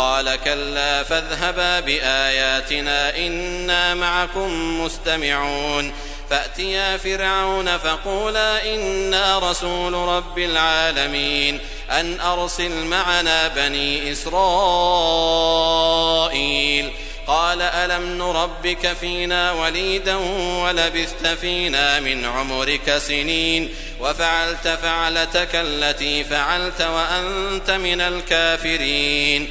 قال كلا فاذهبا بآياتنا إنا معكم مستمعون. فأتيا فرعون فقولا إنا رسول رب العالمين. أن أرسل معنا بني إسرائيل. قال ألم نربك فينا وليدا ولبثت فينا من عمرك سنين. وفعلت فعلتك التي فعلت وأنت من الكافرين.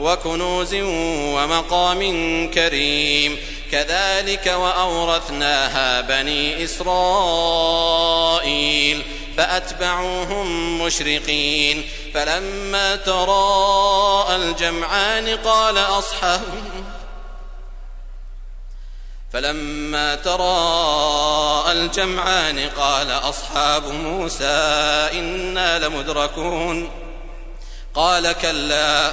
وكنوز ومقام كريم. كذلك وأورثناها بني إسرائيل فأتبعوهم مشرقين. فلما تراءى الجمعان قال أصحاب فلما تراءى الجمعان قال أصحاب موسى إنا لمدركون. قال كلا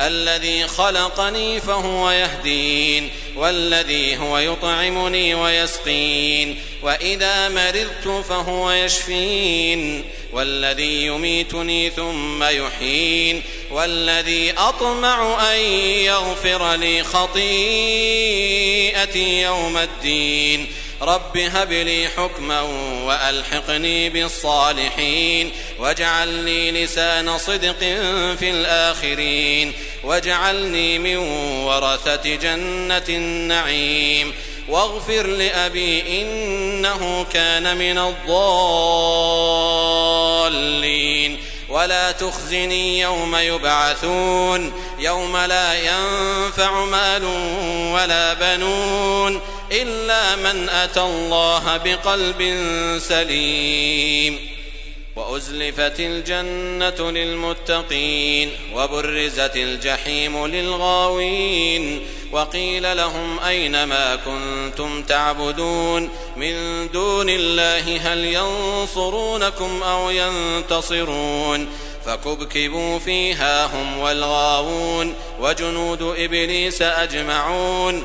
الذي خلقني فهو يهدين والذي هو يطعمني ويسقين وإذا مرضت فهو يشفين والذي يميتني ثم يحيين والذي أطمع أن يغفر لي خطيئتي يوم الدين. رب هب لي حكما وألحقني بالصالحين واجعل لي لسان صدق في الآخرين واجعلني من ورثة جنة النعيم واغفر لأبي إنه كان من الضالين. ولا تخزني يوم يبعثون يوم لا ينفع مال ولا بنون. إلا من أتى الله بقلب سليم وأزلفت الجنة للمتقين وبرزت الجحيم للغاوين وقيل لهم أين ما كنتم تعبدون من دون الله هل ينصرونكم أو ينتصرون فكبكبوا فيها هم والغاوون وجنود إبليس أجمعون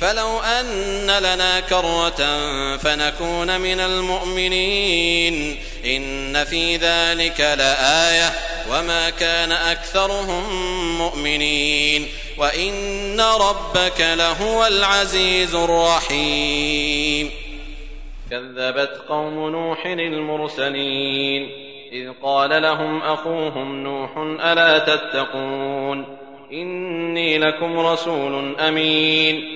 فلو أن لنا كرة فنكون من المؤمنين. إن في ذلك لآية. وما كان أكثرهم مؤمنين. وإن ربك لهو العزيز الرحيم. كذبت قوم نوح المرسلين. إذ قال لهم أخوهم نوح ألا تتقون؟ إني لكم رسول أمين.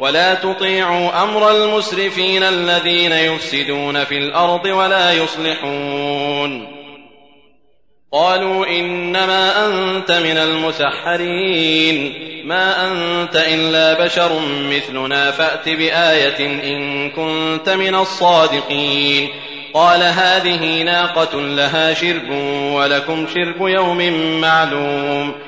ولا تطيعوا أمر المسرفين الذين يفسدون في الأرض ولا يصلحون. قالوا إنما أنت من المسحرين. ما أنت إلا بشر مثلنا فأت بآية إن كنت من الصادقين. قال هذه ناقة لها شرب ولكم شرب يوم معلوم.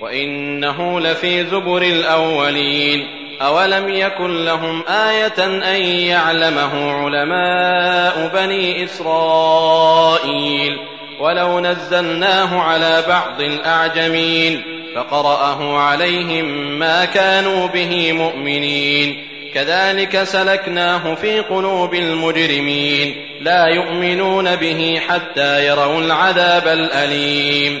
وإنه لفي زبر الأولين أولم يكن لهم آية أن يعلمه علماء بني إسرائيل ولو نزلناه على بعض الأعجمين فقرأه عليهم ما كانوا به مؤمنين كذلك سلكناه في قلوب المجرمين لا يؤمنون به حتى يروا العذاب الأليم